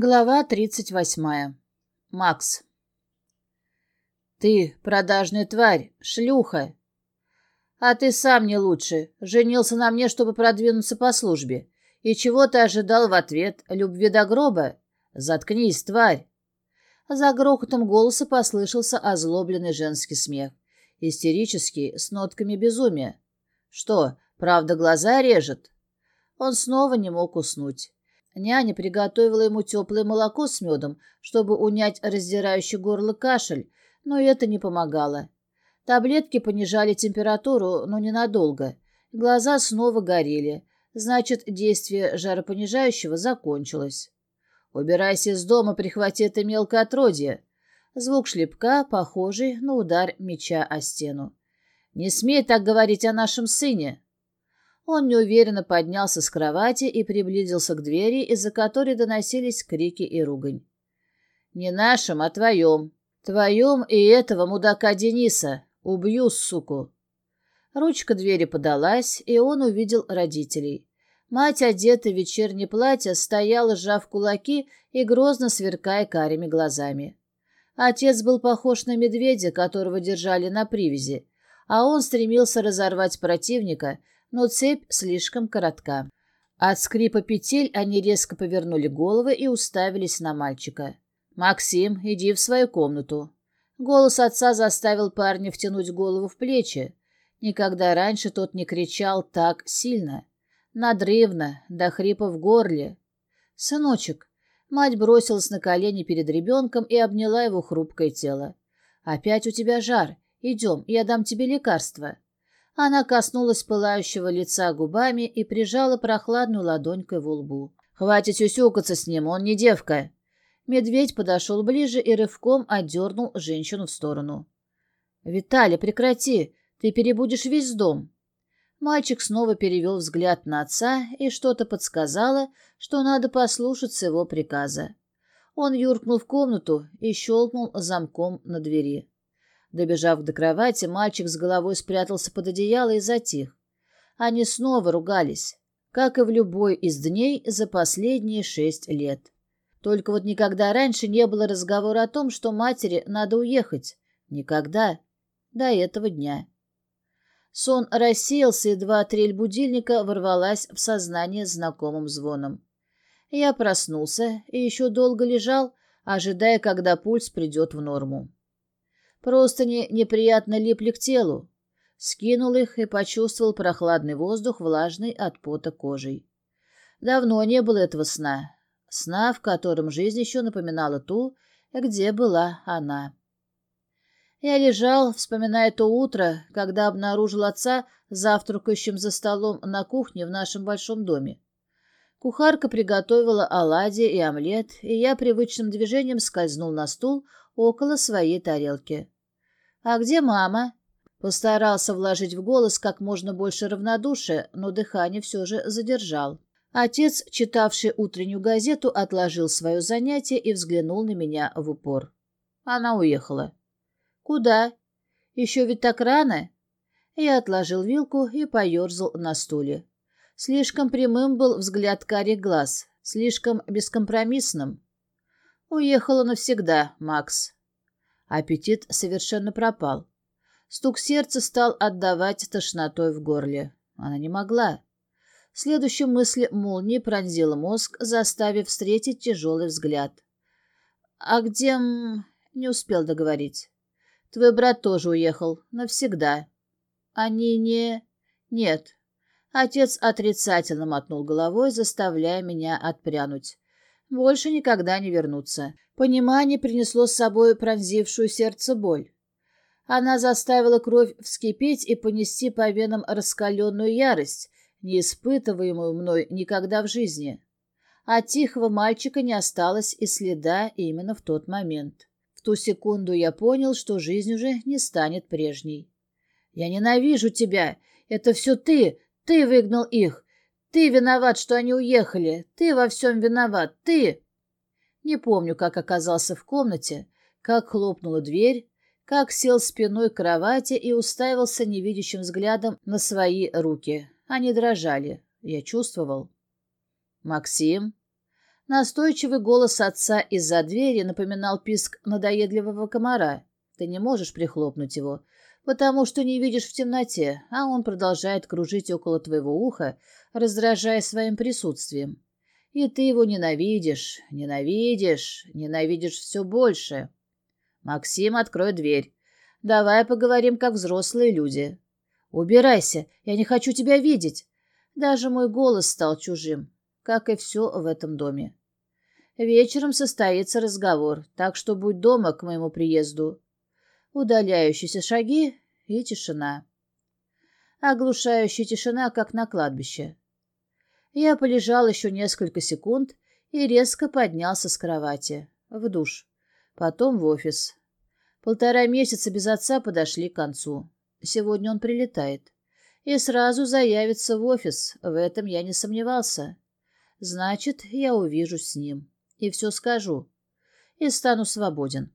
Глава тридцать восьмая. Макс. «Ты, продажная тварь, шлюха! А ты сам не лучше. Женился на мне, чтобы продвинуться по службе. И чего ты ожидал в ответ? Любви до гроба? Заткнись, тварь!» За грохотом голоса послышался озлобленный женский смех. Истерический, с нотками безумия. «Что, правда глаза режет?» Он снова не мог уснуть. Няня приготовила ему теплое молоко с медом, чтобы унять раздирающий горло кашель, но это не помогало. Таблетки понижали температуру, но ненадолго. Глаза снова горели. Значит, действие жаропонижающего закончилось. «Убирайся из дома, прихвати это мелкое отродье». Звук шлепка, похожий на удар меча о стену. «Не смей так говорить о нашем сыне!» Он неуверенно поднялся с кровати и приблизился к двери, из-за которой доносились крики и ругань. «Не нашим, а твоем. Твоем и этого мудака Дениса. Убью, суку!» Ручка двери подалась, и он увидел родителей. Мать, одетая в вечернее платье, стояла, сжав кулаки и грозно сверкая карими глазами. Отец был похож на медведя, которого держали на привязи, а он стремился разорвать противника, но цепь слишком коротка. От скрипа петель они резко повернули головы и уставились на мальчика. «Максим, иди в свою комнату». Голос отца заставил парня втянуть голову в плечи. Никогда раньше тот не кричал так сильно. Надрывно, до хрипа в горле. «Сыночек!» Мать бросилась на колени перед ребенком и обняла его хрупкое тело. «Опять у тебя жар. Идем, я дам тебе лекарство». Она коснулась пылающего лица губами и прижала прохладную ладонь к его лбу. «Хватит сюсюкаться с ним, он не девка!» Медведь подошел ближе и рывком отдернул женщину в сторону. «Виталя, прекрати! Ты перебудешь весь дом!» Мальчик снова перевел взгляд на отца и что-то подсказало, что надо послушаться его приказа. Он юркнул в комнату и щелкнул замком на двери. Добежав до кровати, мальчик с головой спрятался под одеяло и затих. Они снова ругались, как и в любой из дней за последние шесть лет. Только вот никогда раньше не было разговора о том, что матери надо уехать. Никогда. До этого дня. Сон рассеялся, и два трель будильника ворвалась в сознание знакомым звоном. Я проснулся и еще долго лежал, ожидая, когда пульс придет в норму. Простыни неприятно липли к телу. Скинул их и почувствовал прохладный воздух, влажный от пота кожей. Давно не было этого сна. Сна, в котором жизнь еще напоминала ту, где была она. Я лежал, вспоминая то утро, когда обнаружил отца завтракающим за столом на кухне в нашем большом доме. Кухарка приготовила оладьи и омлет, и я привычным движением скользнул на стул около своей тарелки. «А где мама?» Постарался вложить в голос как можно больше равнодушия, но дыхание все же задержал. Отец, читавший утреннюю газету, отложил свое занятие и взглянул на меня в упор. Она уехала. «Куда? Еще ведь так рано?» Я отложил вилку и поерзал на стуле. Слишком прямым был взгляд карих глаз, слишком бескомпромиссным. Уехала навсегда, Макс. Аппетит совершенно пропал. Стук сердца стал отдавать тошнотой в горле. Она не могла. Следующая мысль молнии пронзила мозг, заставив встретить тяжелый взгляд. «А где...» — не успел договорить. «Твой брат тоже уехал. Навсегда». «Они не...» «Нет, Отец отрицательно мотнул головой, заставляя меня отпрянуть. Больше никогда не вернуться. Понимание принесло с собой пронзившую сердце боль. Она заставила кровь вскипеть и понести по венам раскаленную ярость, не испытываемую мной никогда в жизни. От тихого мальчика не осталось и следа именно в тот момент. В ту секунду я понял, что жизнь уже не станет прежней. «Я ненавижу тебя! Это все ты! Ты выгнал их. Ты виноват, что они уехали. Ты во всем виноват. Ты...» Не помню, как оказался в комнате, как хлопнула дверь, как сел спиной к кровати и уставился невидящим взглядом на свои руки. Они дрожали. Я чувствовал. «Максим?» Настойчивый голос отца из-за двери напоминал писк надоедливого комара. Ты не можешь прихлопнуть его, потому что не видишь в темноте, а он продолжает кружить около твоего уха, раздражая своим присутствием. И ты его ненавидишь, ненавидишь, ненавидишь все больше. Максим, открой дверь. Давай поговорим, как взрослые люди. Убирайся, я не хочу тебя видеть. Даже мой голос стал чужим, как и все в этом доме. Вечером состоится разговор, так что будь дома к моему приезду удаляющиеся шаги и тишина. Оглушающая тишина, как на кладбище. Я полежал еще несколько секунд и резко поднялся с кровати. В душ. Потом в офис. Полтора месяца без отца подошли к концу. Сегодня он прилетает. И сразу заявится в офис. В этом я не сомневался. Значит, я увижусь с ним. И все скажу. И стану свободен.